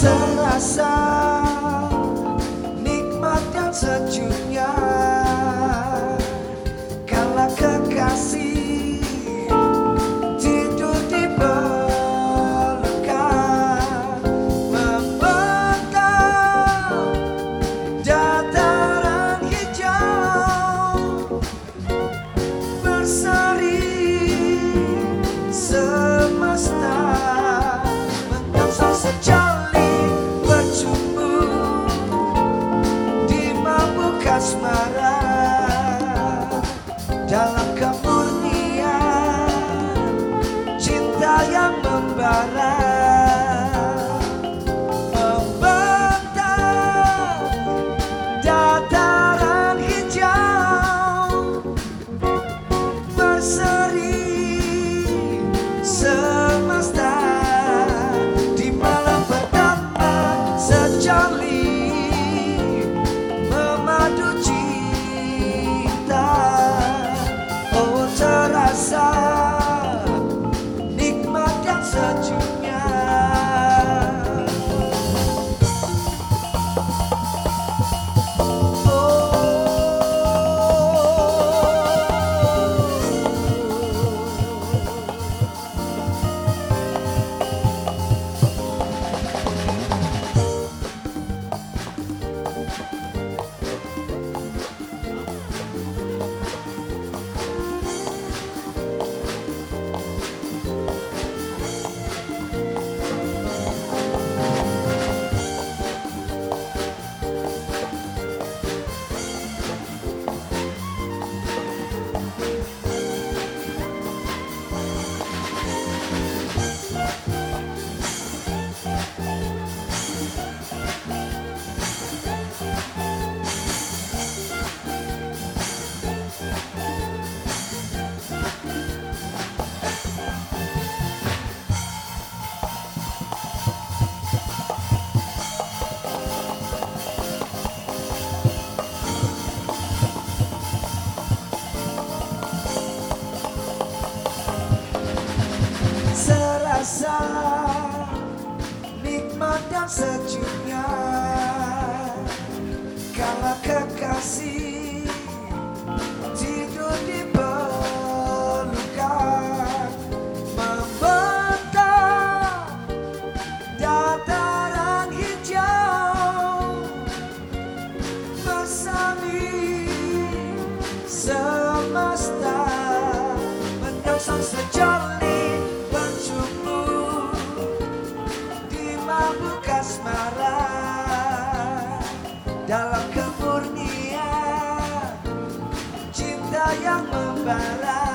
So. dalam dengan sejuknya. Kala kekasih tidur di pelukan Membentang dataran hijau Bersami yang membalas